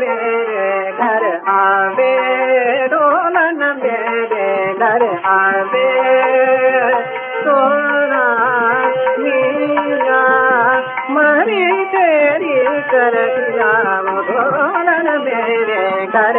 घर आोलनि घर आोला गीआ मरी करोलनि घर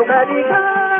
nobody comes.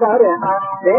گهر هاڻي